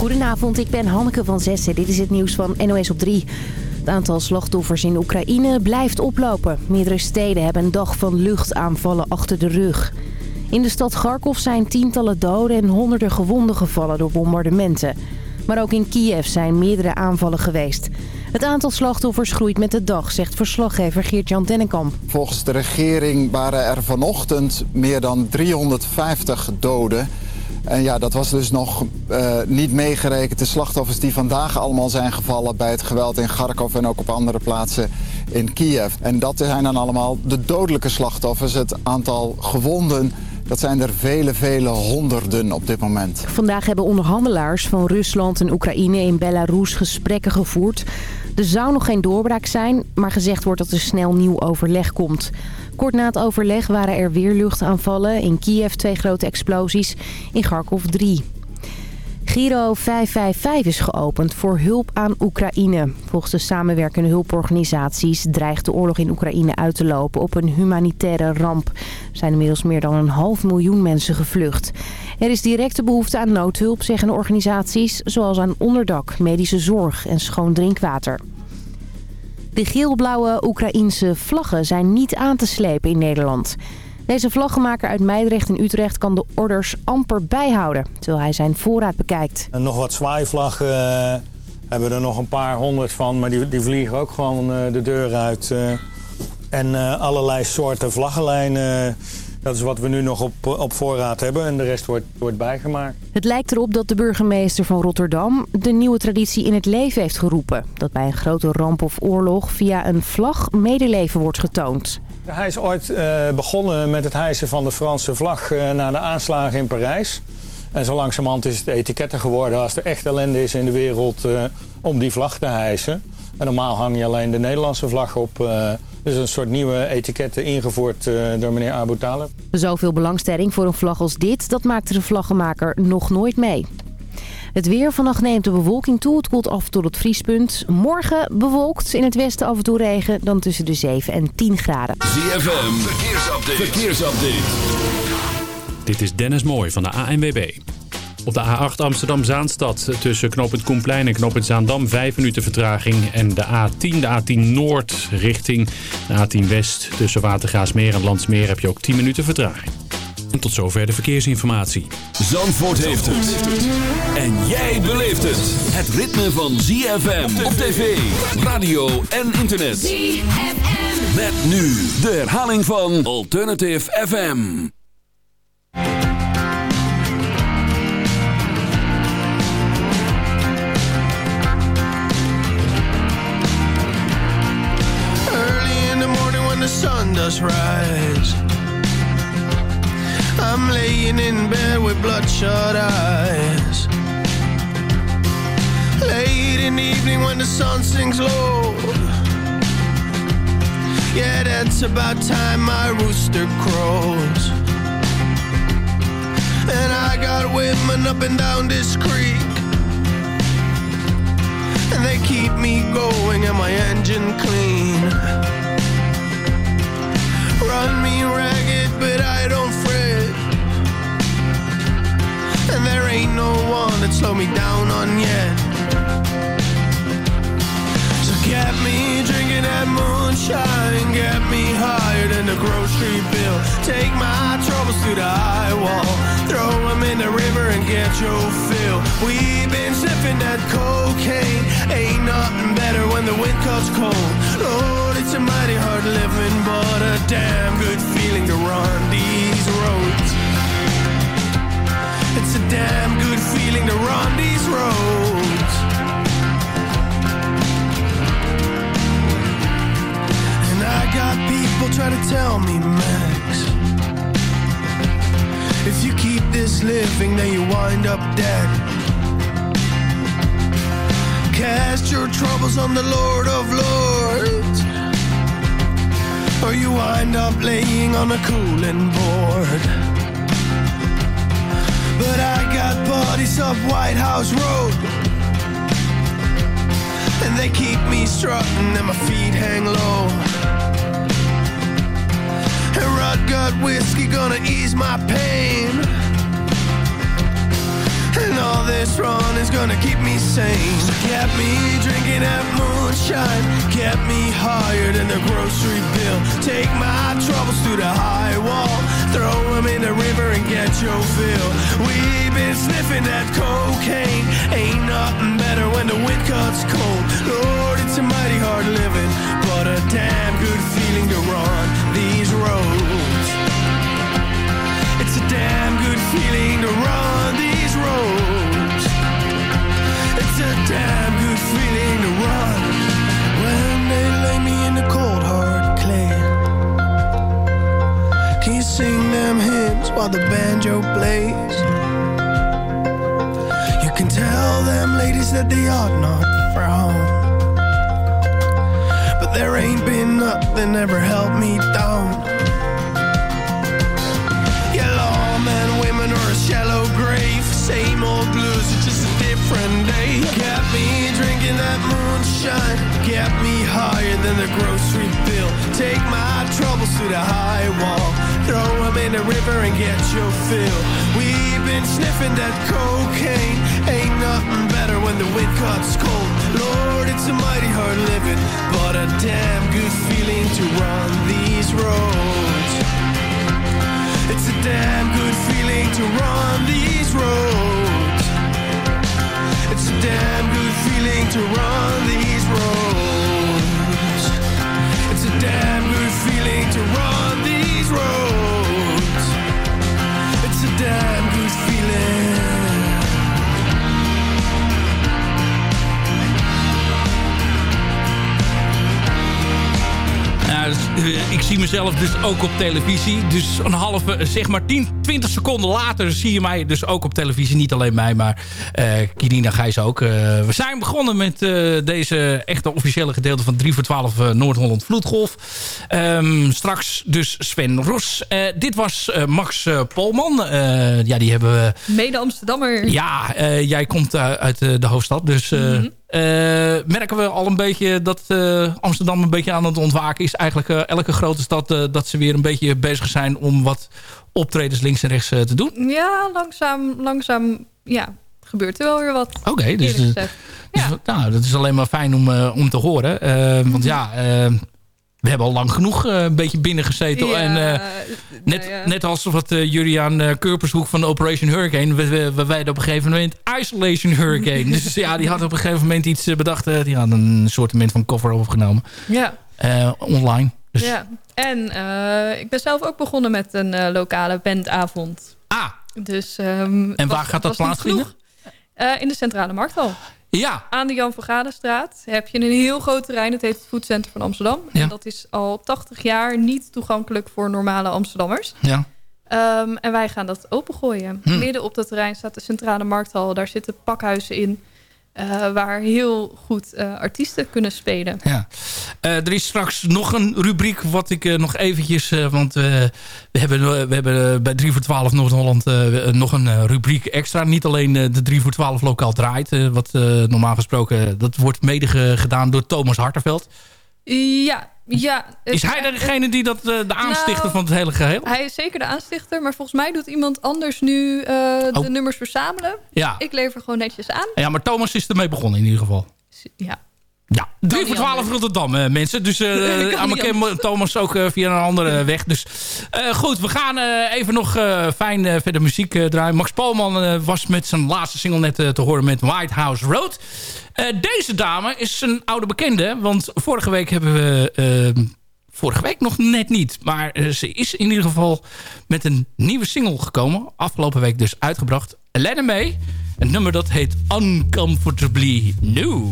Goedenavond, ik ben Hanneke van Zessen. Dit is het nieuws van NOS op 3. Het aantal slachtoffers in Oekraïne blijft oplopen. Meerdere steden hebben een dag van luchtaanvallen achter de rug. In de stad Kharkov zijn tientallen doden en honderden gewonden gevallen door bombardementen. Maar ook in Kiev zijn meerdere aanvallen geweest. Het aantal slachtoffers groeit met de dag, zegt verslaggever Geert-Jan Dennekamp. Volgens de regering waren er vanochtend meer dan 350 doden. En ja, dat was dus nog uh, niet meegerekend de slachtoffers die vandaag allemaal zijn gevallen... bij het geweld in Kharkov en ook op andere plaatsen in Kiev. En dat zijn dan allemaal de dodelijke slachtoffers. Het aantal gewonden dat zijn er vele, vele honderden op dit moment. Vandaag hebben onderhandelaars van Rusland en Oekraïne in Belarus gesprekken gevoerd. Er zou nog geen doorbraak zijn, maar gezegd wordt dat er snel nieuw overleg komt. Kort na het overleg waren er weer luchtaanvallen. In Kiev twee grote explosies, in Kharkov drie. Giro 555 is geopend voor hulp aan Oekraïne. Volgens de samenwerkende hulporganisaties dreigt de oorlog in Oekraïne uit te lopen op een humanitaire ramp. Er zijn inmiddels meer dan een half miljoen mensen gevlucht. Er is directe behoefte aan noodhulp, zeggen organisaties, zoals aan onderdak, medische zorg en schoon drinkwater. De geel-blauwe Oekraïense vlaggen zijn niet aan te slepen in Nederland. Deze vlaggenmaker uit Meidrecht in Utrecht kan de orders amper bijhouden, terwijl hij zijn voorraad bekijkt. Nog wat zwaaivlaggen hebben we er nog een paar honderd van, maar die, die vliegen ook gewoon uh, de deur uit. Uh, en allerlei soorten vlaggenlijnen. Dat is wat we nu nog op, op voorraad hebben en de rest wordt, wordt bijgemaakt. Het lijkt erop dat de burgemeester van Rotterdam de nieuwe traditie in het leven heeft geroepen. Dat bij een grote ramp of oorlog via een vlag medeleven wordt getoond. Hij is ooit uh, begonnen met het hijsen van de Franse vlag uh, na de aanslagen in Parijs. En zo langzamerhand is het etiketten geworden als er echt ellende is in de wereld uh, om die vlag te hijsen. En normaal hang je alleen de Nederlandse vlag op. dus een soort nieuwe etiketten ingevoerd door meneer Abu Talib. Zoveel belangstelling voor een vlag als dit, dat maakte de vlaggenmaker nog nooit mee. Het weer vannacht neemt de bewolking toe. Het koelt af tot het vriespunt. Morgen bewolkt. In het westen af en toe regen. Dan tussen de 7 en 10 graden. ZFM. Verkeersupdate. Verkeersupdate. Dit is Dennis Mooij van de ANWB. Op de A8 Amsterdam-Zaanstad tussen knooppunt Koenplein en knooppunt Zaandam 5 minuten vertraging. En de A10, de A10 Noord richting de A10 West tussen Watergaasmeer en Landsmeer heb je ook 10 minuten vertraging. En tot zover de verkeersinformatie. Zandvoort heeft het. En jij beleeft het. Het ritme van ZFM op tv, radio en internet. ZFM. Met nu de herhaling van Alternative FM. When the sun does rise. I'm laying in bed with bloodshot eyes. Late in the evening when the sun sinks low. Yeah, that's about time my rooster crows. And I got women up and down this creek. And they keep me going and my engine clean. Run me ragged, but I don't fret. And there ain't no one that slow me down on yet. So get me drinking that moonshine, get me higher than the grocery bill. Take my troubles to the high wall, throw them in the river and get your fill. We've been sniffing that cocaine, ain't nothing better when the wind cuts cold. Lord, it's a mighty hard living, but a damn good feeling to run these roads. It's a damn good feeling to run these roads. People try to tell me, Max, if you keep this living, then you wind up dead. Cast your troubles on the Lord of Lords, or you wind up laying on a cooling board. But I got buddies up White House Road. And they keep me strutting and my feet hang low. Got whiskey gonna ease my pain. And all this run is gonna keep me sane. She kept me drinking that moonshine, kept me higher than the grocery bill. Take my troubles to the high wall, throw them in the river and get your fill. We've been sniffing that cocaine, ain't nothing better when the wind cuts cold. Lord, it's a mighty hard living, but a damn good feeling to run these roads. It's a damn good feeling to run these roads. It's a damn good feeling to run when they lay me in the cold hard clay. Can you sing them hymns while the banjo plays? You can tell them ladies that they ought not frown. But there ain't been nothing ever held me down. Yellow men, women, or a shallow grave. Same old blues, it's just a different day. Kept me drinking that moonshine. Kept me higher than the grocery bill. Take my troubles to the high wall. Throw them in the river and get your fill. We've been sniffing that cocaine. Ain't nothing better when the wind cuts cold. Lord, it's a mighty hard living, but a damn good feeling to run these roads. It's a damn good feeling to run these roads. It's a damn good feeling to run these roads. It's a damn good feeling to run these roads. It's a damn good feeling. Ik zie mezelf dus ook op televisie. Dus een halve, eh, zeg maar 10, 20 seconden later zie je mij dus ook op televisie. Niet alleen mij, maar uh, Kirina Gijs ook. We zijn begonnen met deze echte officiële gedeelte van 3 voor 12 Noord-Holland Vloedgolf. Um, straks dus Sven Ros. dit was Max Polman. ja, die hebben we... Mede Amsterdammer. Ja, jij komt uit de hoofdstad. Dus... Mm -hmm. Uh, merken we al een beetje dat Amsterdam een beetje aan het ontwaken is. Eigenlijk elke grote stad dat ze weer een beetje bezig zijn om wat optredens links en rechts te doen. Ja, langzaam, langzaam ja, gebeurt er wel weer wat. Oké, okay, dus, dus ja. nou, dat is alleen maar fijn om, om te horen. Want ja, we hebben al lang genoeg uh, een beetje binnengezeten. Ja, en uh, net, ja. net als wat uh, Julian uh, Kurpershoek van Operation Hurricane... we, we, we wijden op een gegeven moment Isolation Hurricane. dus ja, die had op een gegeven moment iets bedacht. die had een soort van cover opgenomen. Ja. online. Dus. Ja, en ik ben zelf ook begonnen met een lokale bandavond. Ah. Dus, um, en waar was, gaat dat plaatsvinden? in de Centrale Markthal. Ja. Aan de Jan van Gadestraat heb je een heel groot terrein. Dat heet het Foodcenter van Amsterdam. Ja. En dat is al 80 jaar niet toegankelijk voor normale Amsterdammers. Ja. Um, en wij gaan dat opengooien. Hm. Midden op dat terrein staat de Centrale Markthal. Daar zitten pakhuizen in. Uh, waar heel goed uh, artiesten kunnen spelen. Ja. Uh, er is straks nog een rubriek wat ik nog eventjes... want we hebben, we hebben bij 3 voor 12 Noord-Holland nog een rubriek extra. Niet alleen de 3 voor 12 lokaal draait. wat normaal gesproken, dat wordt mede gedaan door Thomas Harterveld. Ja, ja. Is hij degene die dat de aanstichter nou, van het hele geheel? Hij is zeker de aanstichter, maar volgens mij doet iemand anders nu uh, oh. de nummers verzamelen. Ja. Ik lever gewoon netjes aan. Ja, maar Thomas is ermee begonnen in ieder geval. Ja. Ja, 3 voor 12 Rotterdam, uh, mensen. Dus uh, aan ken Thomas ook uh, via een andere weg. Dus goed, we gaan even nog fijn verder muziek draaien. Max Polman was met zijn laatste single net te horen met White House Road. deze dame is een oude bekende. Want vorige week hebben we... vorige week nog net niet. Maar ze is in ieder geval met een nieuwe single gekomen. Afgelopen week dus uitgebracht. Elena May. Een nummer dat heet Uncomfortably New.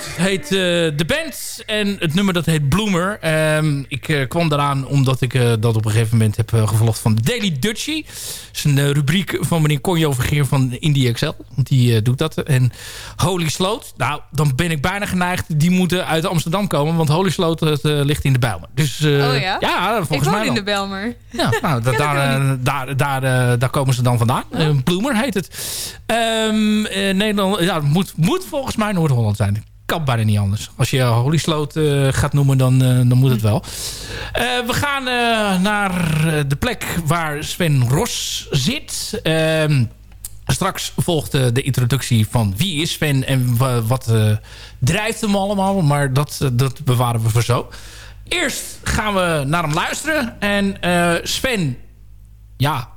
Sloot heet uh, de band. En het nummer dat heet Bloomer. Um, ik uh, kwam eraan omdat ik uh, dat op een gegeven moment heb gevolgd van Daily Dutchie. Dat is een rubriek van meneer Conjo Vergeer van Indie Excel. Want die doet dat. En Holy Sloot. Nou, dan ben ik bijna geneigd. Die moeten uit Amsterdam komen. Want Holy Sloot ligt in de Bijlmer. Dus, oh ja? Ja, volgens ik mij in de Bijlmer. Ja, nou, da daar, daar, daar, daar komen ze dan vandaan. Oh. Bloomer heet het. Um, Nederland, ja, moet, moet volgens mij Noord-Holland zijn kan bijna niet anders. Als je Holy Sloot uh, gaat noemen, dan, uh, dan moet het wel. Uh, we gaan naar de plek waar Sven Ros zit. Ehm, straks volgt de introductie van wie is Sven en wat drijft hem allemaal. Maar dat, dat bewaren we voor zo. Eerst gaan we naar hem luisteren. En Sven, ja,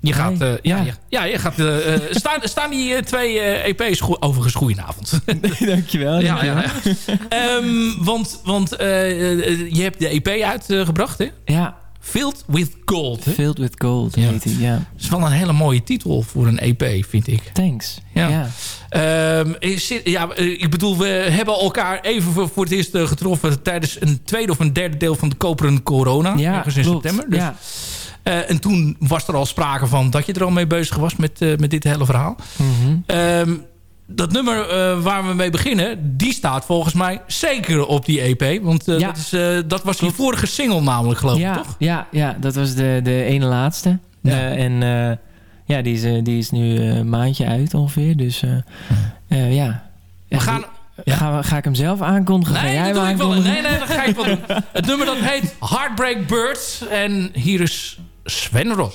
je gaat, uh, ja, ja. ja, je gaat, uh, staan, staan die twee EP's go overigens goedenavond. dankjewel. ja, ja, ja. um, want want je hebt de EP uitgebracht, hè? Ja. Filled with Gold. Hè? Filled with Gold, ja. heet hij, ja. Dat is wel een hele mooie titel voor een EP, vind ik. Thanks. Ja. ja. Um, ja ik bedoel, we hebben elkaar even voor het eerst getroffen... tijdens een tweede of een derde deel van de Koperen Corona. Ja, ergens in klopt. september. Dus, ja. Uh, en toen was er al sprake van dat je er al mee bezig was met, uh, met dit hele verhaal. Mm -hmm. um, dat nummer uh, waar we mee beginnen, die staat volgens mij zeker op die EP. Want ja. dat, is, dat was die vorige single namelijk, geloof ja, ik, toch? Ja, ja, dat was de, de ene laatste. Ja. en ja, die is, die is nu een maandje uit ongeveer. Dus ja. We gaan... Ja? Ga, ga ik hem zelf aankondigen? Nee, ga jij dat doe ik wel. Nee, nee, dat ga ik wel doen. Het nummer dat heet Heartbreak Birds. En hier is Sven.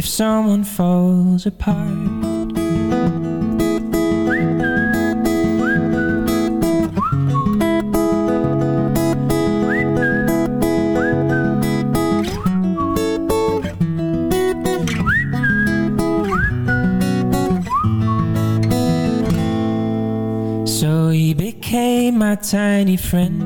If someone falls apart. So he became my tiny friend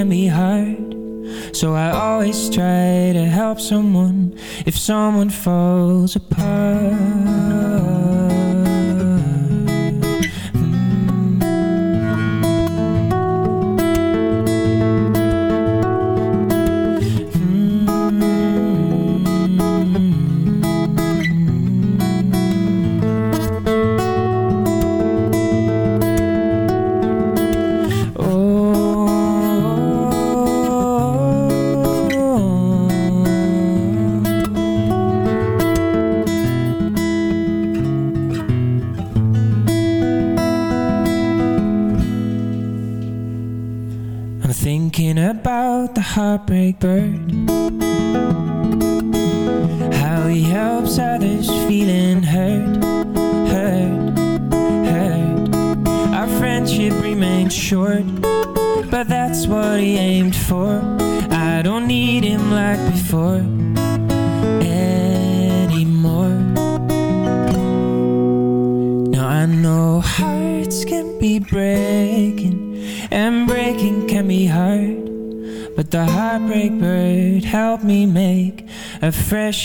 can be hard so I always try to help someone if someone falls apart.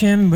A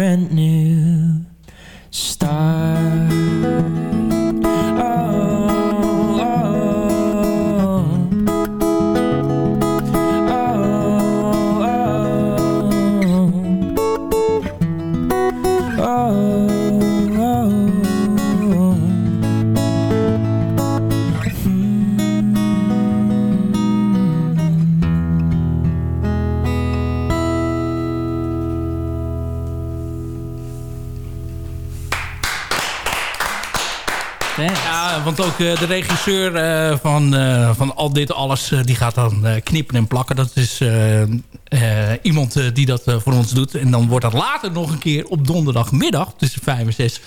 Ja, want ook eh, de regisseur eh, van, eh, van al dit alles, die gaat dan knippen en plakken. Dat is iemand die dat voor ons doet. En dan wordt dat later nog een keer op donderdagmiddag tussen 5 en 6...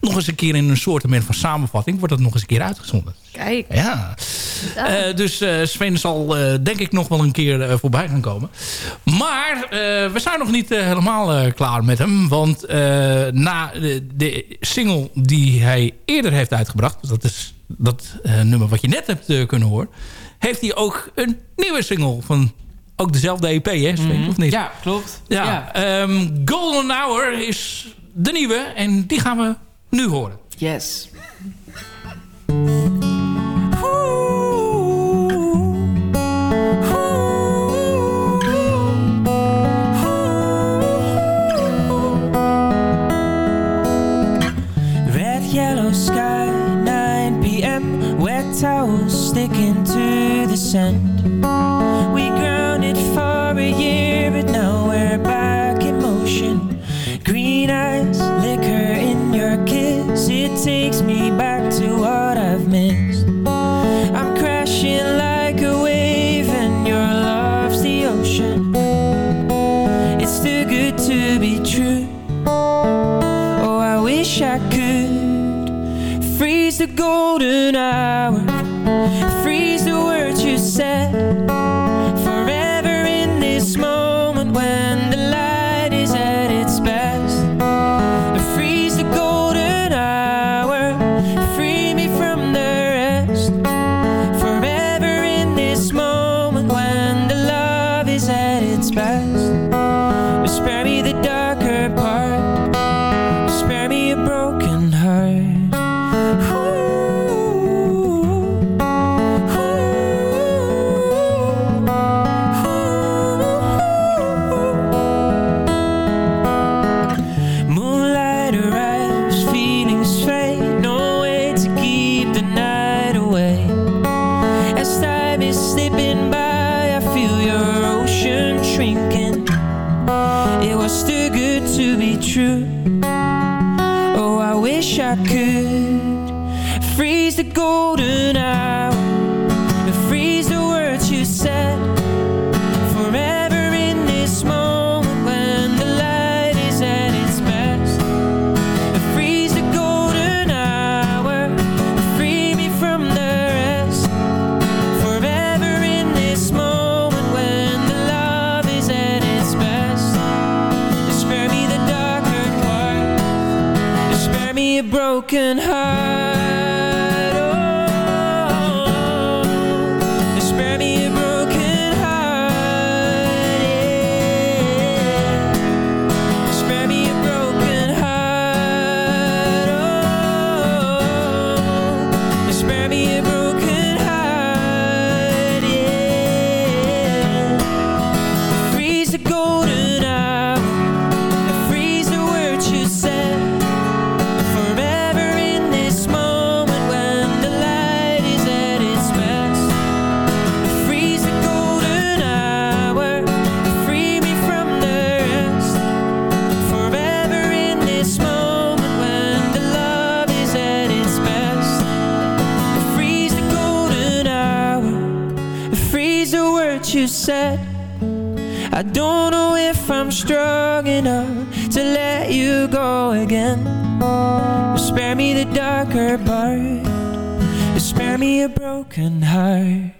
nog eens een keer in een soort van samenvatting... wordt dat nog eens een keer uitgezonden. Kijk. Ja. Dus Sven zal denk ik nog wel een keer voorbij gaan komen. Maar we zijn nog niet helemaal klaar met hem. Want na de, de single die hij eerder heeft uitgebracht... dat is dat eh, nummer wat je net hebt eh, kunnen horen... heeft hij ook een nieuwe single van ook dezelfde EP, hè Sven, of niet? Ja, klopt. Ja, Ja. ehm, Golden Hour is de nieuwe en die gaan we nu horen. Yes. Towels sticking to the sand. We grounded for a year, but now we're back in motion. Green eyes, liquor in your kiss. It takes me back to what I've missed. The golden hour, you said. I don't know if I'm strong enough to let you go again. Spare me the darker part. Spare me a broken heart.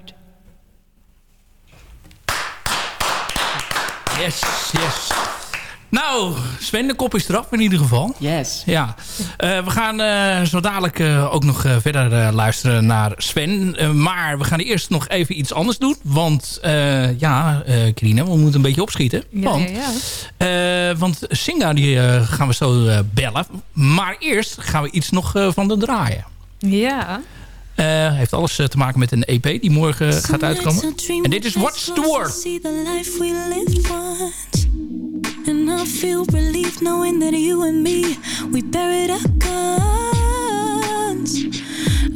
Nou, Sven, de kop is eraf in ieder geval. Yes. Ja. Eh, we gaan eh, zo dadelijk eh, ook nog eh, verder eh, luisteren naar Sven. Maar we gaan eerst nog even iets anders doen. Want eh, ja, eh Kirine, we moeten een beetje opschieten. Ja, want, ja, ja. eh, want Singa die eh, gaan we zo eh, bellen. Maar eerst gaan we iets nog van de draaien. Ja. Eh, heeft alles eh, te maken met een EP die morgen gaat uitkomen. En dit is What's the Word. And I feel relief knowing that you and me, we buried our guns.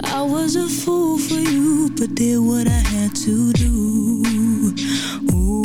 I was a fool for you, but did what I had to do. Ooh.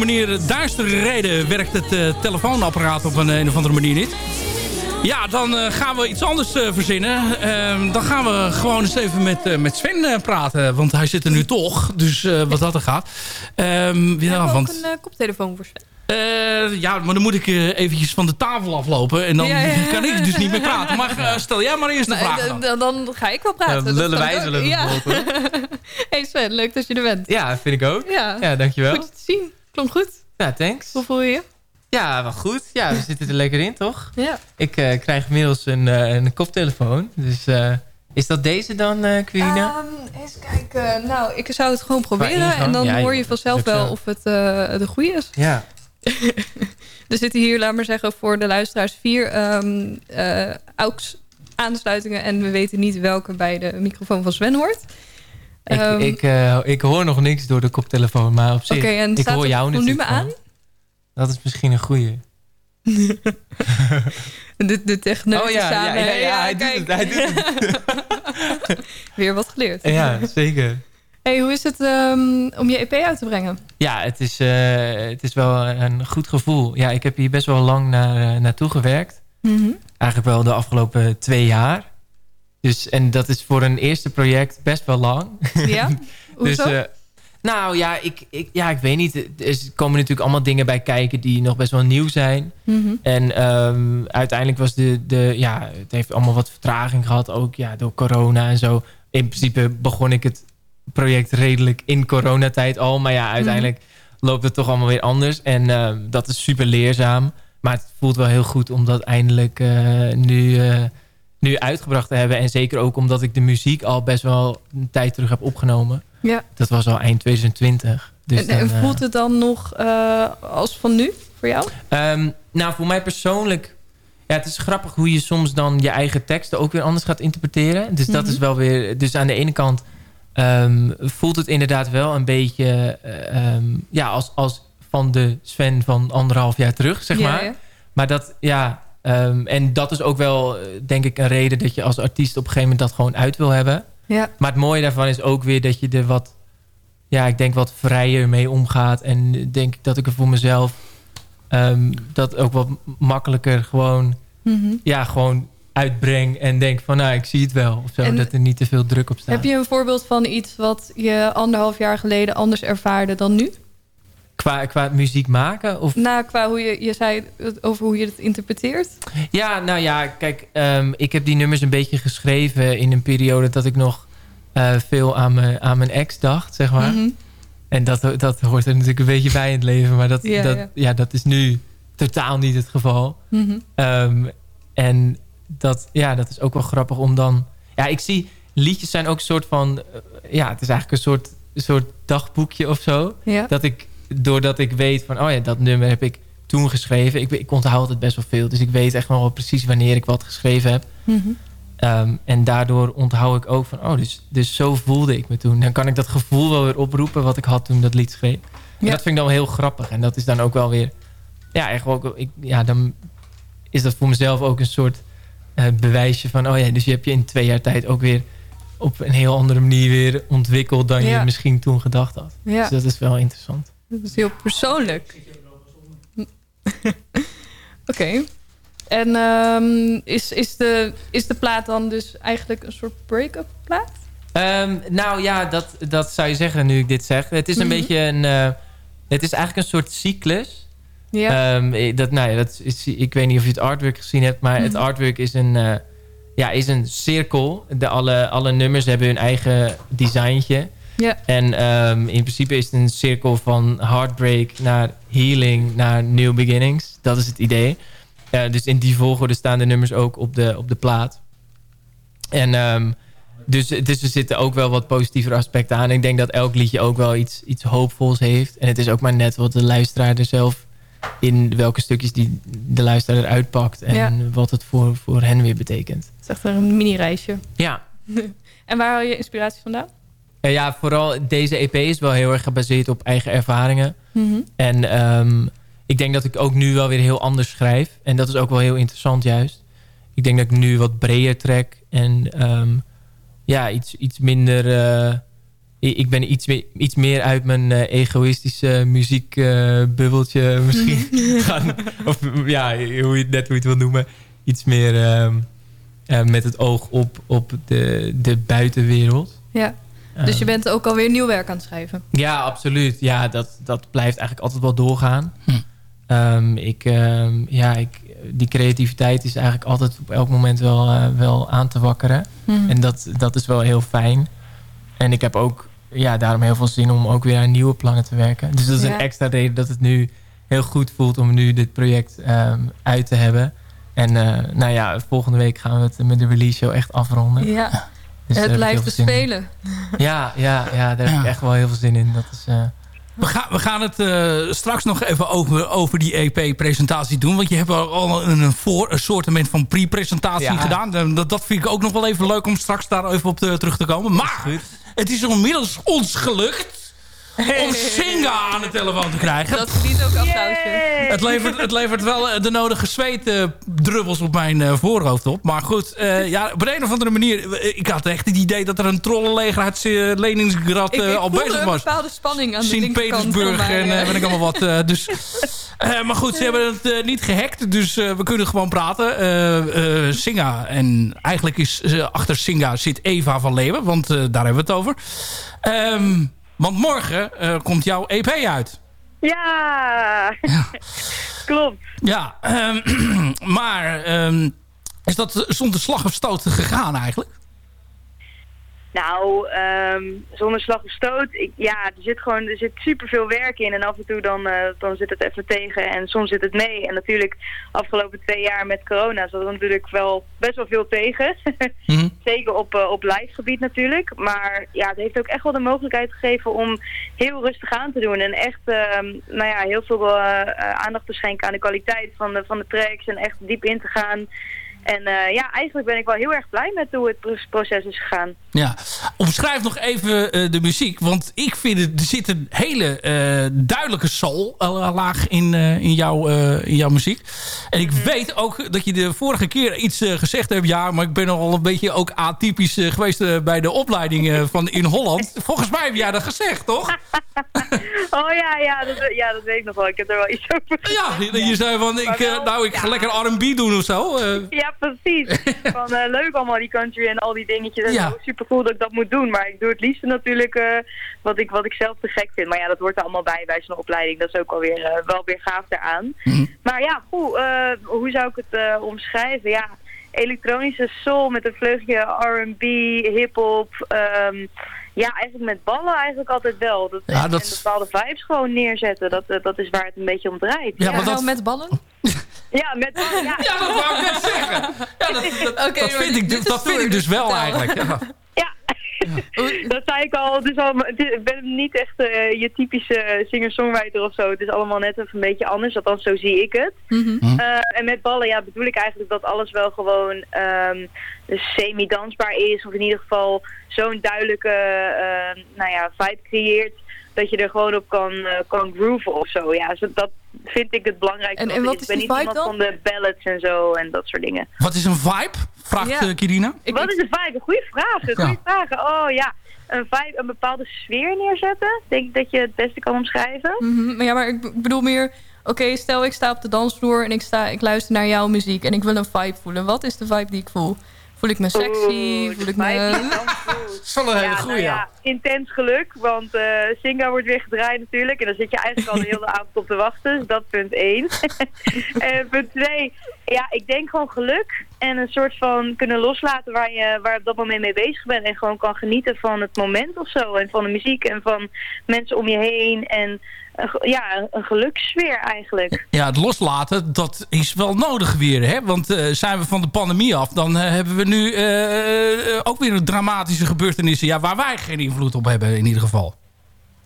Manier, duistere reden, werkt het eh, telefoonapparaat op een, een of andere manier niet. Ja, dan eh, gaan we iets anders eh, verzinnen. Ehm, dan gaan we gewoon eens even met, eh, met Sven eh, praten. Want hij zit er nu toch. Dus eh, wat dat er gaat. Ehm, We ja, hebben want, ook een eh, koptelefoon voor Sven. eh, ja, maar dan moet ik eh, eventjes van de tafel aflopen. En dan Ja, ja. kan ik dus niet meer praten. Maar eh, stel jij maar eerst de vraag dan, dan. dan, dan ga ik wel praten. Dat lullen wij zullen Ja. vervolgen. hey Sven, leuk dat je er bent. Ja, vind ik ook. Ja, Ja, dankjewel. goed te zien. Klonk goed. Ja, thanks. Hoe voel je je? Ja, wel goed. Ja, we zitten er lekker in, toch? Ja. Ik eh, krijg inmiddels een, eh, een koptelefoon. Dus eh, is dat deze dan, Quirina? Ehm, eens kijken. Nou, ik zou het gewoon proberen. En dan Ja, hoor je vanzelf wel of het de goede is. ja. Er zitten hier, laat maar zeggen, voor de luisteraars vier ehm eh, AUX aansluitingen. En we weten niet welke bij de microfoon van Sven hoort. Ik, Ehm, ik, eh, ik hoor nog niks door de koptelefoon, maar op zich, Oké, en ik staat hoor het jou volume natuurlijk aan? Dat is misschien een goeie. De, de techneut Oh ja, aan, ja, ja, ja, hij doet het, hij doet Weer wat geleerd. Ja, zeker. Hey, hoe is het ehm, om je EP uit te brengen? Ja, het is, eh, het is wel een goed gevoel. Ja, ik heb hier best wel lang naar, eh, naartoe gewerkt. Mhm. Eigenlijk wel de afgelopen twee jaar. Dus, en dat is voor een eerste project best wel lang. Ja? Hoezo? Dus, eh, nou ja ik, ik, ja, ik weet niet. Er komen natuurlijk allemaal dingen bij kijken die nog best wel nieuw zijn. Mhm. En ehm, uiteindelijk was de, de... Ja, het heeft allemaal wat vertraging gehad. Ook ja, door corona en zo. In principe begon ik het project redelijk in coronatijd al. Maar ja, uiteindelijk loopt het toch allemaal weer anders. En ehm, dat is super leerzaam. Maar het voelt wel heel goed om dat eindelijk eh, nu, eh, nu uitgebracht te hebben. En zeker ook omdat ik de muziek al best wel een tijd terug heb opgenomen. Ja. Dat was al eind 2020. Dus en, en dan, eh, voelt het dan nog eh, als van nu voor jou? Ehm, nou, voor mij persoonlijk... Ja, het is grappig hoe je soms dan je eigen teksten ook weer anders gaat interpreteren. Dus dat Mhm. is wel weer... Dus aan de ene kant ehm, voelt het inderdaad wel een beetje... eh, ehm, ja, als, als van de Sven van anderhalf jaar terug, zeg maar. ja. Maar dat, ja... ehm, en dat is ook wel, eh, denk ik, een reden dat je als artiest op een gegeven moment dat gewoon uit wil hebben. Ja. Maar het mooie daarvan is ook weer dat je er wat, ja, ik denk wat vrijer mee omgaat. En denk ik dat ik er voor mezelf ehm, dat ook wat makkelijker gewoon, Mhm. ja, gewoon uitbreng. En denk van, nou, ik zie het wel. Of zo, En dat er niet te veel druk op staat. Heb je een voorbeeld van iets wat je anderhalf jaar geleden anders ervaarde dan nu? Qua, qua muziek maken? Of... Nou, qua hoe je, je zei over hoe je het interpreteert. Ja, nou ja, kijk, ehm, ik heb die nummers een beetje geschreven in een periode dat ik nog eh, veel aan, me, aan mijn ex dacht, zeg maar. Mhm. En dat, dat hoort er natuurlijk een beetje bij in het leven, maar dat, Ja, dat, ja. ja. dat is nu totaal niet het geval. Mhm. Ehm, en dat, ja, dat is ook wel grappig om dan... Ja, ik zie, liedjes zijn ook een soort van... eh, ja, het is eigenlijk een soort, soort dagboekje of zo. Ja. Dat ik, doordat ik weet van... Oh ja, dat nummer heb ik toen geschreven. Ik, ik onthoud het best wel veel. Dus ik weet echt nog wel precies wanneer ik wat geschreven heb. Mhm. Ehm, en daardoor onthoud ik ook van... Oh, dus, dus zo voelde ik me toen. Dan kan ik dat gevoel wel weer oproepen wat ik had toen dat lied schreef. En dat vind ik dan wel heel grappig. En dat is dan ook wel weer... Ja, echt ook, ik, ja, dan is dat voor mezelf ook een soort eh, bewijsje van... Oh ja, dus je hebt je in twee jaar tijd ook weer op een heel andere manier weer ontwikkeld... dan Ja. je misschien toen gedacht had. Ja. Dus dat is wel interessant. Dat is heel persoonlijk. Oké. En ehm, is, is, de, is de plaat dan dus eigenlijk een soort break-up plaat? Ehm, nou ja, dat, dat zou je zeggen nu ik dit zeg. Het is een Mhm. beetje een... eh, het is eigenlijk een soort cyclus. Ja. Ehm, eh, dat, nou ja, dat is, ik weet niet of je het artwork gezien hebt, maar het Mhm. artwork is een, eh, ja, is een cirkel. De, alle, alle nummers hebben hun eigen designtje. Ja. En ehm, in principe is het een cirkel van heartbreak naar healing naar new beginnings. Dat is het idee. Dus in die volgorde staan de nummers ook op de, op de plaat. En ehm, dus, dus er zitten ook wel wat positievere aspecten aan. Ik denk dat elk liedje ook wel iets, iets hoopvols heeft. En het is ook maar net wat de luisteraar er zelf... in welke stukjes die de luisteraar eruit pakt. En Ja. wat het voor, voor hen weer betekent. Het is echt een mini-reisje. Ja. en waar haal je inspiratie vandaan? En ja, vooral deze EP is wel heel erg gebaseerd op eigen ervaringen. Mhm. En ehm, ik denk dat ik ook nu wel weer heel anders schrijf. En dat is ook wel heel interessant juist. Ik denk dat ik nu wat breder trek. En ehm, ja, iets, iets minder... eh, ik ben iets, meer- iets meer uit mijn eh, egoïstische muziekbubbeltje misschien gaan. Of ja, hoe je, net hoe je het wil noemen. Iets meer ehm, eh, met het oog op, op de, de buitenwereld. Ja. Dus je Ehm, bent ook alweer nieuw werk aan het schrijven. ja, absoluut. Ja, dat, dat blijft eigenlijk altijd wel doorgaan. Hm. Ehm, ik, ehm, ja, ik, die creativiteit is eigenlijk altijd op elk moment wel, eh, wel aan te wakkeren. Mhm. En dat, dat is wel heel fijn. En ik heb ook ja, daarom heel veel zin om ook weer aan nieuwe plannen te werken. Dus dat is Ja. een extra reden dat het nu heel goed voelt om nu dit project ehm, uit te hebben. En eh, nou ja, volgende week gaan we het met de release show echt afronden. Ja. Dus het blijft te spelen. Ja, ja, ja, daar heb ik echt wel heel veel zin in. Dat is, eh, We gaan, we gaan het eh, straks nog even over, over die EP-presentatie doen. Want je hebt al een, een, voor, een soortement van pre-presentatie Ja. gedaan. Dat, dat vind ik ook nog wel even leuk om straks daar even op te- terug te komen. Maar het is inmiddels ons gelukt om Singa aan de telefoon te krijgen. Dat verdient ook applausje. Het levert, het levert wel eh, de nodige zweetdruppels op mijn eh, voorhoofd op. Maar goed, eh, ja, op een of andere manier... Ik had echt het idee dat er een trollenleger uit uh, Leningrad Ik, ik al bezig een was. bepaalde spanning aan de linkerkant van Sint-Petersburg en eh. weet ik allemaal wat. dus, maar goed, ze hebben het niet gehackt. Dus we kunnen gewoon praten. Singa. En eigenlijk is achter Singa zit Eva van Leeuwen. Want daar hebben we het over. Ehm, want morgen eh, komt jouw EP uit. Ja, klopt. Ja, ehm, maar ehm, is dat zonder slag of stoot gegaan eigenlijk? Nou, ehm, zonder slag of stoot. Ik, ja, er zit gewoon er zit superveel werk in. En af en toe dan, eh, dan zit het even tegen. En soms zit het mee. En natuurlijk, afgelopen twee jaar met corona zat er natuurlijk wel best wel veel tegen. Zeker op, eh, op live gebied natuurlijk. Maar ja, het heeft ook echt wel de mogelijkheid gegeven om heel rustig aan te doen. En echt, ehm, nou ja, heel veel eh, aandacht te schenken aan de kwaliteit van de, van de tracks. En echt diep in te gaan. En eh, ja, eigenlijk ben ik wel heel erg blij met hoe het pro- proces is gegaan. Ja, omschrijf nog even eh, de muziek. Want ik vind het, er zit een hele eh, duidelijke soul eh, laag in, in, jouw, in jouw muziek. En ik weet ook dat je de vorige keer iets gezegd hebt. Ja, maar ik ben nogal een beetje ook atypisch geweest bij de opleiding van in Holland. Volgens mij heb jij dat gezegd, toch? Oh ja, ja dat, ja, dat weet ik nog wel. Ik heb er wel iets over Ja, je zei van, ik, nou, ik ga lekker R&B doen of zo. eh. Ja, precies. Van, eh, leuk allemaal die country en al die dingetjes. En Ja. zo. Super cool dat ik dat moet doen. Maar ik doe het liefst natuurlijk eh, wat, ik, wat ik zelf te gek vind. Maar ja, dat hoort er allemaal bij bij zo'n opleiding. Dat is ook alweer, eh wel weer gaaf daaraan. Maar ja, goed, eh, hoe zou ik het eh, omschrijven? Ja, elektronische soul met een vleugje R&B, hip-hop. ehm, ja, eigenlijk met ballen eigenlijk altijd wel. Dat, Ja, en- dat- en bepaalde vibes gewoon neerzetten. Dat, dat is waar het een beetje om draait. Ja, maar dat- met ballen? Ja, met ballen. Ja, ja dat wou ik net zeggen. Ja, dat, dat, Oké, dat vind, ik, dat vind ik dus wel vertel. eigenlijk. Ja. dat zei ik al. Is al ik ben niet echt eh, je typische singer-songwriter of zo. Het is allemaal net even een beetje anders. Althans, zo zie ik het. Eh, en met ballen ja, bedoel ik eigenlijk dat alles wel gewoon ehm, semi-dansbaar is. Of in ieder geval zo'n duidelijke eh, nou ja, vibe creëert. Dat je er gewoon op kan, eh, kan grooven of zo. Ja, zo, dat vind ik het belangrijkste. En- wat en wat Ik is ben die niet vibe iemand van de ballads en zo en dat soort dingen. Wat is een vibe? Vraagt Ja. eh, Kirina. Wat is een vibe? Een goede vraag. Een goede vraag. Oh ja, een vibe, een bepaalde sfeer neerzetten. Denk ik dat je het beste kan omschrijven. Mhm, maar ja, maar ik bedoel meer... Oké, stel ik sta op de dansvloer en ik, sta, ik luister naar jouw muziek... en ik wil een vibe voelen. Wat is de vibe die ik voel? Voel ik me sexy? Oeh, voel ik me... voel. Dat is wel een hele Ja, goeie, nou ja. intens geluk, want eh Singa wordt weer gedraaid natuurlijk. En dan zit je eigenlijk al de hele avond op te wachten. Dus dat punt één. en punt twee, ja, ik denk gewoon geluk. En een soort van kunnen loslaten waar je, waar je op dat moment mee bezig bent. En gewoon kan genieten van het moment of zo. En van de muziek en van mensen om je heen. En ja, een gelukssfeer eigenlijk. Ja, het loslaten, dat is wel nodig weer. Hè? Want eh, zijn we van de pandemie af, dan eh, hebben we nu eh, ook weer dramatische gebeurtenissen... Ja, waar wij geen invloed op hebben in ieder geval.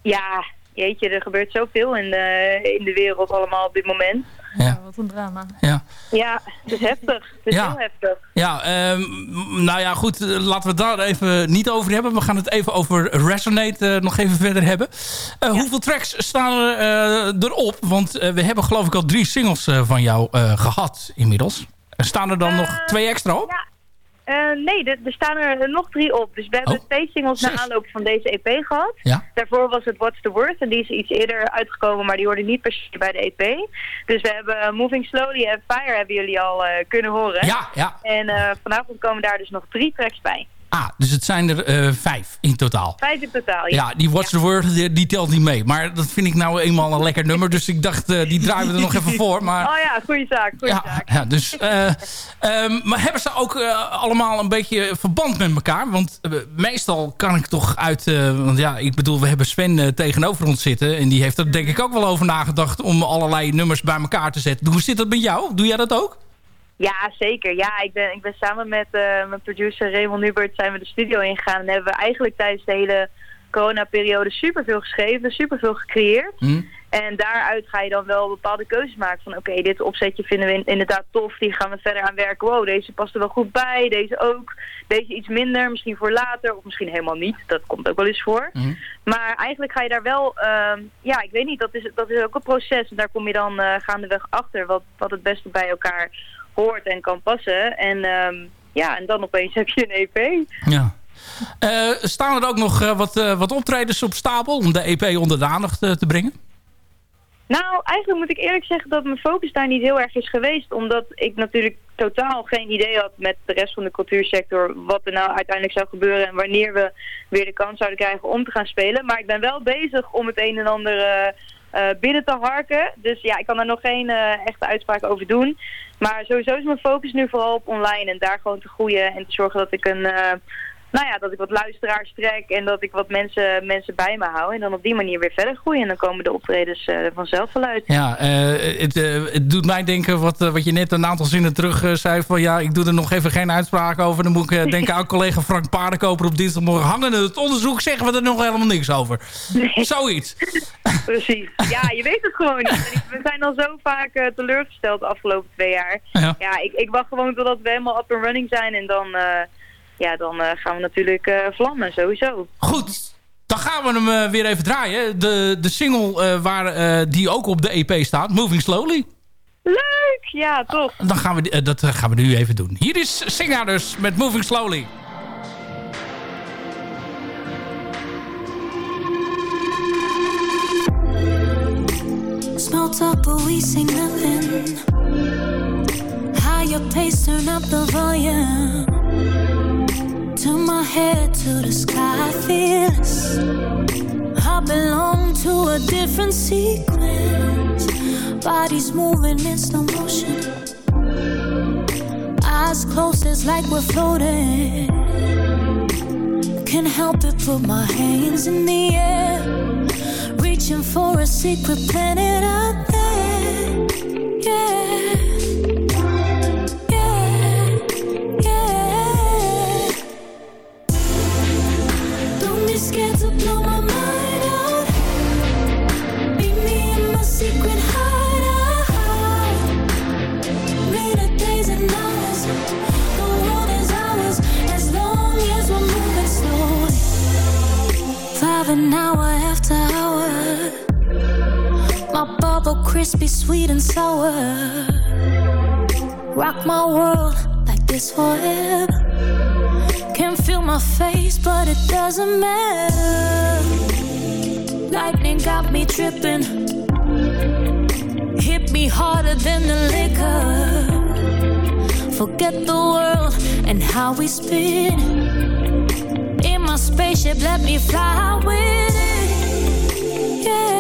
Ja, jeetje, er gebeurt zoveel in de, in de wereld allemaal op dit moment. Ja. Wat een drama. Ja, Ja, het is heftig. Het is Ja. heel heftig. ja ehm, nou ja, goed, eh, laten we het daar even niet over hebben. We gaan het even over Resonate eh, nog even verder hebben. Eh, Hoeveel tracks staan er eh, erop? Want we hebben geloof ik al drie singles eh, van jou eh, gehad inmiddels. Staan er dan nog twee extra op? Ja. Eh, nee, er, er staan er nog drie op. Dus we hebben Oh. twee singles na aanloop van deze EP gehad. Ja. Daarvoor was het What's the Worth en die is iets eerder uitgekomen, maar die hoorde niet per se bij de EP. Dus we hebben eh, Moving Slowly en Fire hebben jullie al eh, kunnen horen. Ja, ja. En vanavond komen daar dus nog drie tracks bij. Ah, dus het zijn er eh, vijf in totaal. Vijf in totaal, ja. Ja, die What's the Word, die, die telt niet mee. Maar dat vind ik nou eenmaal een lekker nummer. Dus ik dacht, eh, die draaien we er nog even voor. Maar, Oh ja, goede zaak, goede ja, zaak. ja, dus, eh, ehm, maar hebben ze ook allemaal een beetje verband met elkaar? Want meestal kan ik toch uit... want ja, ik bedoel, we hebben Sven tegenover ons zitten. En die heeft er denk ik ook wel over nagedacht... om allerlei nummers bij elkaar te zetten. Hoe zit dat met jou? Doe jij dat ook? Ja, zeker. Ja, ik ben, ik ben samen met eh, mijn producer Raymond Nubert zijn we de studio ingegaan. En hebben we eigenlijk tijdens de hele coronaperiode superveel geschreven, superveel gecreëerd. Hm? En daaruit ga je dan wel bepaalde keuzes maken van oké, dit opzetje vinden we inderdaad tof, die gaan we verder aan werken. Wow, deze past er wel goed bij, deze ook, deze iets minder, misschien voor later of misschien helemaal niet. Dat komt ook wel eens voor. Mhm. Maar eigenlijk ga je daar wel, ehm, ja, ik weet niet, dat is, dat is ook een proces. En daar kom je dan uh, gaandeweg achter wat, wat het beste bij elkaar hoort en kan passen. En ehm, ja, en dan opeens heb je een EP. Ja. Uh, staan er ook nog uh, wat, uh, wat optredens op stapel om de EP onder de aandacht te brengen? Nou, eigenlijk moet ik eerlijk zeggen dat mijn focus daar niet heel erg is geweest. Omdat ik natuurlijk totaal geen idee had met de rest van de cultuursector wat er nou uiteindelijk zou gebeuren en wanneer we weer de kans zouden krijgen om te gaan spelen. Maar ik ben wel bezig om het een en ander binnen te harken. Dus ja, ik kan daar nog geen uh, echte uitspraak over doen. Maar sowieso is mijn focus nu vooral op online en daar gewoon te groeien en te zorgen dat ik een... Nou ja, dat ik wat luisteraars trek en dat ik wat mensen, mensen bij me hou. En dan op die manier weer verder groeien. En dan komen de optredens uh, vanzelf wel uit. Ja, uh, het, uh, het, doet mij denken wat, wat je net een aantal zinnen terug zei. Van ja, ik doe er nog even geen uitspraak over. Dan moet ik denken aan collega Frank Paardenkoper op dinsdagmorgen. Hangen het onderzoek zeggen we er nog helemaal niks over. Nee. Zoiets. Precies. Ja, je weet het gewoon niet. We zijn al zo vaak teleurgesteld de afgelopen twee jaar. Ja, ja ik, ik wacht gewoon totdat we helemaal up and running zijn. En dan ja, dan uh, gaan we natuurlijk uh, vlammen, sowieso. Goed, dan gaan we hem uh, weer even draaien. De, de single waar, die ook op de EP staat, Moving Slowly. Leuk, ja, toch. Dan gaan we, dat gaan we nu even doen. Hier is Singa dus met Moving Slowly. Small talk, but we sing nothing. Higher pace, turn up the volume. Head to the sky. I feel this. I belong to a different sequence. Bodies moving in slow motion. Eyes closed, it's like we're floating. Can't help it, put my hands in the air. Reaching for a secret planet out there. Yeah. Crispy, sweet and sour. Rock my world like this forever. Can't feel my face, but it doesn't matter. Lightning got me tripping. Hit me harder than the liquor. Forget the world and how we spin In my spaceship, let me fly with it. Yeah.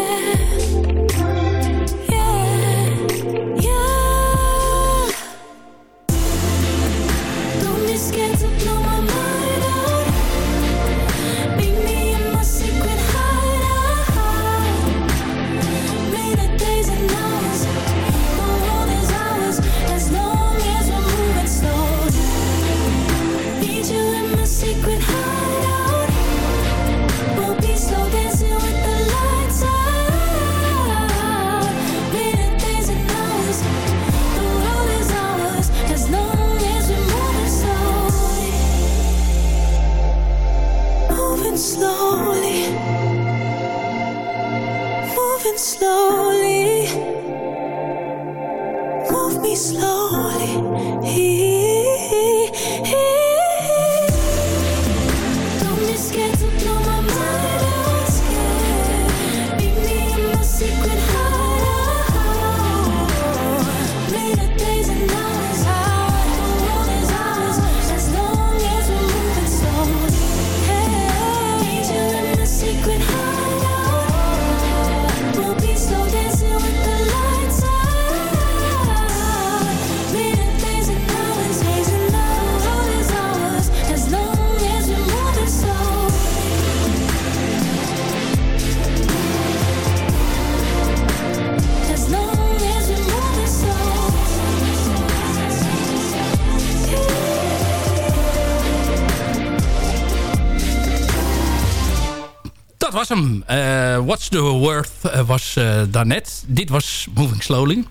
The Worth eh, was uh, daarnet. Dit was Moving Slowly.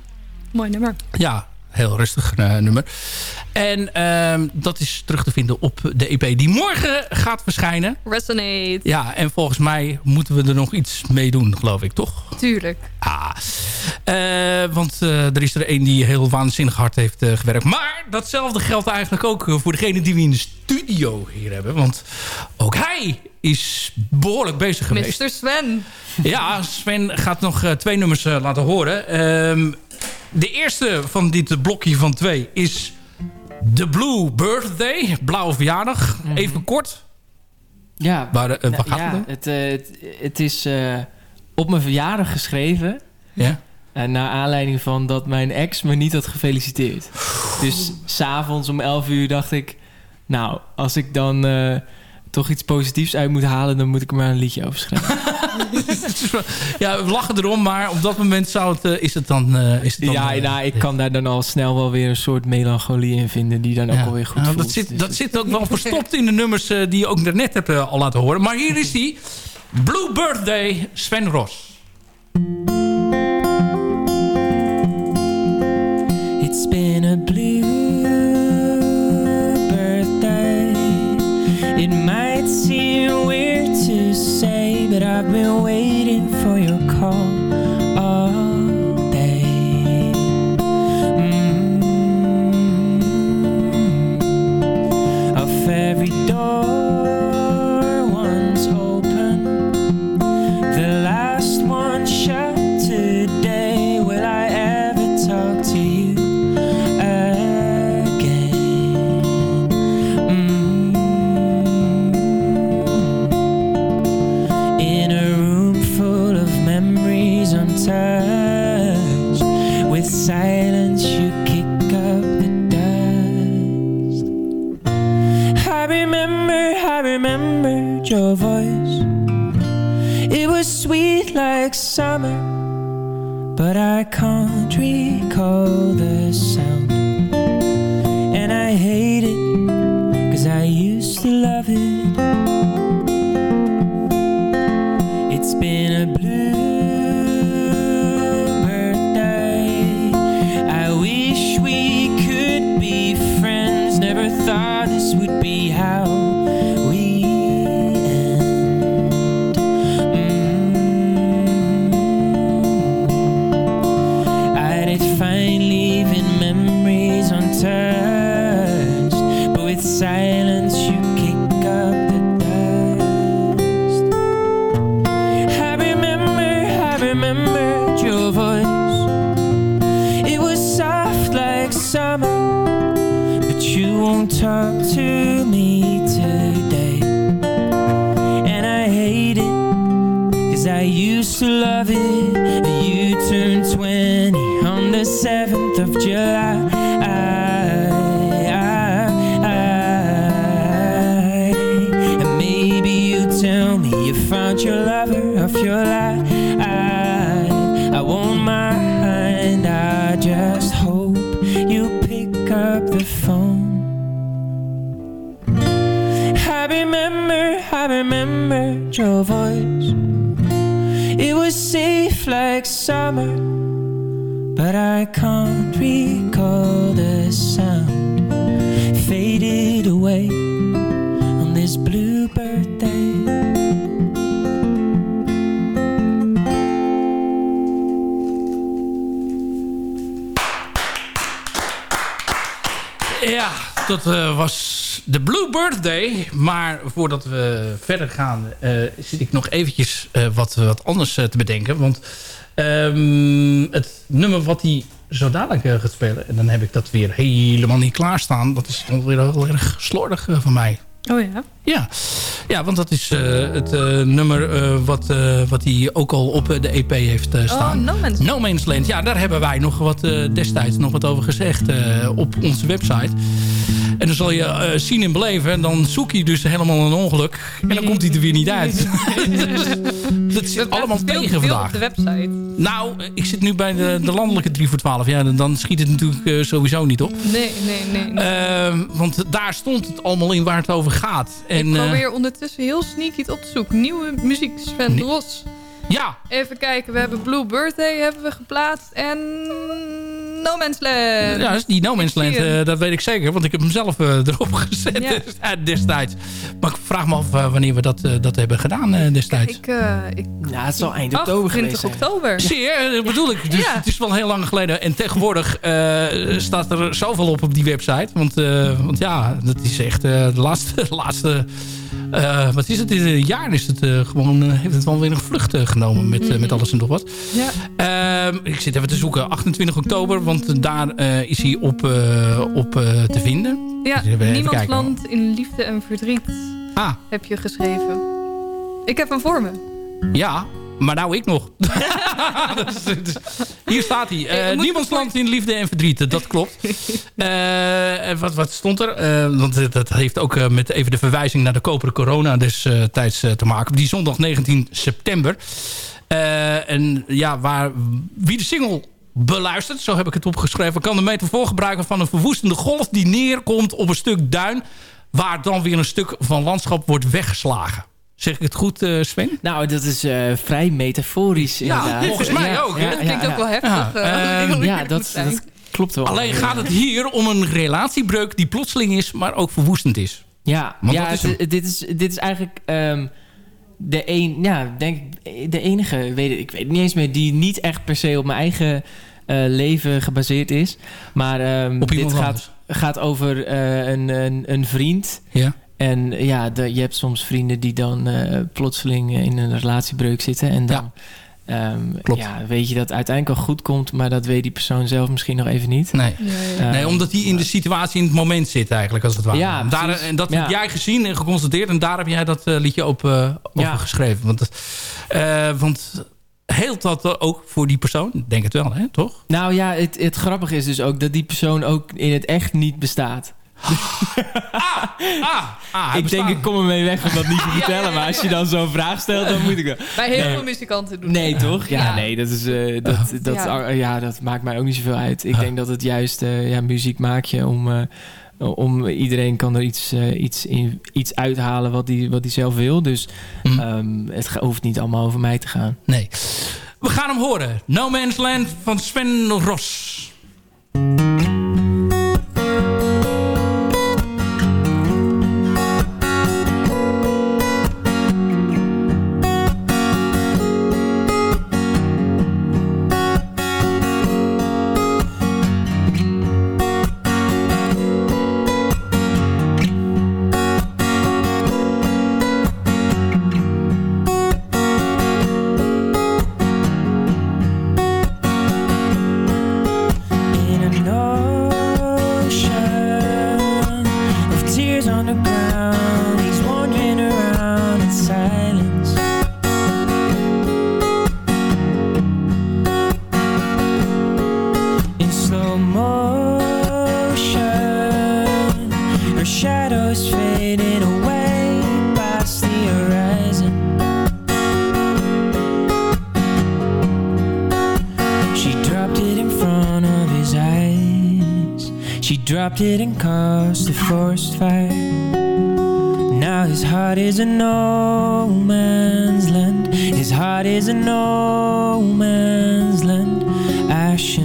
Mooi nummer. Ja, heel rustig nummer. En ehm, dat is terug te vinden op de EP die morgen gaat verschijnen. Resonate. Ja, en volgens mij moeten we er nog iets mee doen, geloof ik, toch? Tuurlijk. Ah, want er is er een die heel waanzinnig hard heeft gewerkt. Maar datzelfde geldt eigenlijk ook voor degene die we in de studio hier hebben. Want ook hij is behoorlijk bezig geweest. Mr. Sven. Ja, Sven gaat nog twee nummers laten horen. Ehm, de eerste van dit blokje van twee is The Blue Birthday. Blauwe verjaardag. Mhm. Even kort. Ja, Waar, uh, waar gaat ja, het, het, uh, het, het is uh, op mijn verjaardag geschreven. Ja. En naar aanleiding van dat mijn ex me niet had gefeliciteerd. Dus s'avonds om 11 uur dacht ik... Nou, als ik dan uh, toch iets positiefs uit moet halen... dan moet ik er maar een liedje over schrijven. ja, we lachen erom, maar op dat moment zou het, uh, is, het dan, uh, is het dan... Ja, nou, ik kan daar dan al snel wel weer een soort melancholie in vinden... die dan ook ja. alweer goed nou, voelt. Dat zit, dus dat zit ook wel verstopt in de nummers uh, die je ook daarnet hebt al laten horen. Maar hier is die. Blue Birthday, Sven Ros. It's been a but I've been waiting for your call summer, but I can't recall the sound. And I hate it, cause I used to love it. Your voice. It was safe like summer, but I can't recall the sound. Faded away on this blue birthday. Ja, dat uh, was de Blue Birthday. Maar voordat we verder gaan, uh, zit ik nog eventjes uh, wat, wat anders te bedenken. Want um, het nummer wat hij zo dadelijk gaat spelen... en dan heb ik dat weer helemaal niet klaarstaan. Dat is alweer heel erg slordig van mij. Oh ja? Ja, ja want dat is uh, het uh, nummer uh, wat, wat hij ook al op de EP heeft staan. Oh, No Man's No Man's Land. Ja, daar hebben wij nog wat destijds nog wat over gezegd op onze website. En dan zal je eh, zien en beleven. En dan zoek je dus helemaal een ongeluk. En dan komt hij er weer niet uit. dat zit allemaal veel tegen veel vandaag. op de website. Nou, ik zit nu bij de, de landelijke 3 voor 12. Ja, dan- dan schiet het natuurlijk eh, sowieso niet op. Nee, nee, nee. nee. Ehm, want daar stond het allemaal in waar het over gaat. En, ik eh, probeer ondertussen heel sneaky het op te zoeken. Nieuwe muziek, Sven. Ros. Ja. Even kijken, we hebben Blue Birthday hebben we geplaatst. En No Man's Land. Ja, is die No Man's Land, eh, dat weet ik zeker. Want ik heb hem zelf eh, erop gezet Ja. eh, destijds. Maar ik vraag me af wanneer we dat, eh, dat hebben gedaan eh, destijds. Ik, eh ik, Ja, het zal eind oktober geweest 28 zijn. oktober. Zie je, dat bedoel ik. Dus Ja. het is wel heel lang geleden. En tegenwoordig eh, staat er zoveel op op die website. Want, eh, want ja, dat is echt eh, de laatste... de laatste eh, wat is het? In een jaar is het eh, gewoon, heeft het wel weer een vlucht eh, met, eh, met alles en nog wat. Ja. Ehm, ik zit even te zoeken. 28 oktober, want daar eh, is hij op, eh, op te vinden. Ja, Dus land in liefde en verdriet Ah, heb je geschreven. Ik heb hem voor me. ja. Maar nou ik nog. Dus, dus, hier staat hij. Hey, Eh niemands land in liefde en verdriet. Dat klopt. Eh, wat, wat stond er? Eh, want dat heeft ook met even de verwijzing naar de koperen corona destijds te maken. Die zondag 19 september. En ja, waar, wie de single beluistert, zo heb ik het opgeschreven... kan de metafoor gebruiken van een verwoestende golf... die neerkomt op een stuk duin... waar dan weer een stuk van landschap wordt weggeslagen. Zeg ik het goed, eh, Sven? Nou, dat is eh, vrij metaforisch inderdaad. volgens mij ook, dat klinkt ook wel heftig. Ja, eh, heel Ja, dat, dat klopt wel. Alleen gaat het hier om een relatiebreuk die plotseling is, maar ook verwoestend is. Ja, Want ja is het- dit, is, dit is eigenlijk ehm, de, een, ja, denk, ik, de enige, weet ik, weet het niet eens meer, die niet echt per se op mijn eigen eh, leven gebaseerd is. Maar ehm, Op dit gaat, gaat over eh, een, een, een vriend. Ja. En ja, de, je hebt soms vrienden die dan eh, plotseling in een relatiebreuk zitten. En dan ehm, Klopt. Ja, weet je dat het uiteindelijk al goed komt, maar dat weet die persoon zelf misschien nog even niet. Nee. Eh, nee, omdat hij in de situatie in het moment zit eigenlijk, als het ware. Ja, En daar, en dat Ja. heb jij gezien en geconstateerd. En daar heb jij dat eh, liedje op, eh, over Ja. geschreven. Want, eh, want heelt dat ook voor die persoon? Denk het wel, hè? Toch? Nou ja, het, het grappige is dus ook dat die persoon ook in het echt niet bestaat. Ah, ah, hij ik denk, ik kom ermee weg om dat niet te Ja, vertellen. ja, ja, Maar als je dan zo'n vraag stelt, dan moet ik wel. Bij heel Nee. veel muzikanten doen Nee, dat. toch? Ja, Ja. nee, dat, is, eh, dat, dat, Ja. ja. dat maakt mij ook niet zoveel uit. Ik denk dat het juist, eh, ja, muziek maak je om... eh, om iedereen kan er iets, iets, in, iets uithalen wat hij wat die zelf wil. Dus Hm. ehm, het hoeft niet allemaal over mij te gaan. Nee. We gaan hem horen. No Man's Land van Sven Ros. And caused a forest fire. Now his heart is a no man's land. His heart is a no man's land. Ash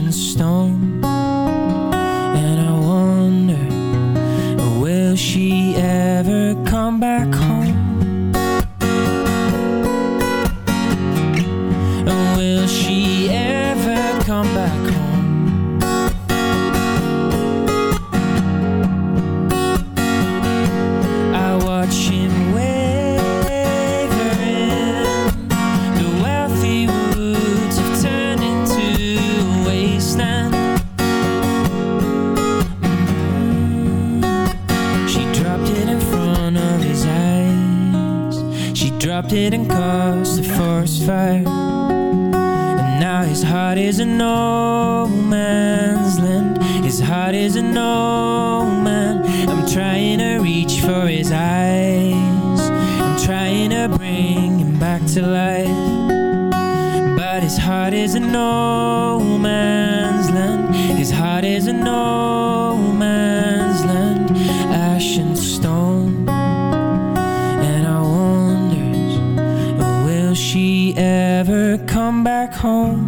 come back home?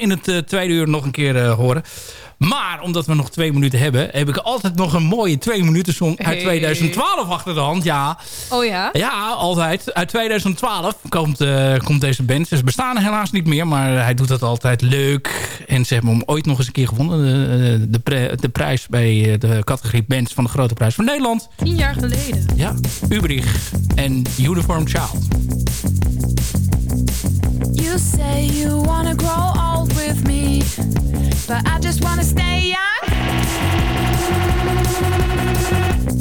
In het eh, tweede uur nog een keer eh, horen. Maar omdat we nog twee minuten hebben... heb ik altijd nog een mooie twee minuten song uit Hey. 2012 achter de hand. Ja, Oh ja? ja altijd. Uit 2012 komt, eh, komt deze band. Ze bestaan helaas niet meer, maar hij doet dat altijd leuk. En ze hebben hem ooit nog eens een keer gewonnen. De, de, de prijs bij de categorie bands van de Grote Prijs van Nederland. Tien jaar geleden. Ja, Ubrich en Uniform Child. You say you wanna grow old with me, but I just wanna stay young.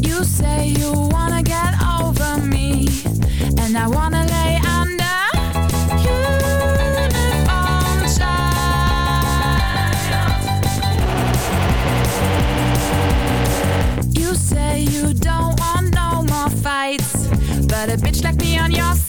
You say you wanna get over me, and I wanna lay under. Child. You say you don't want no more fights, but a bitch like me on your side.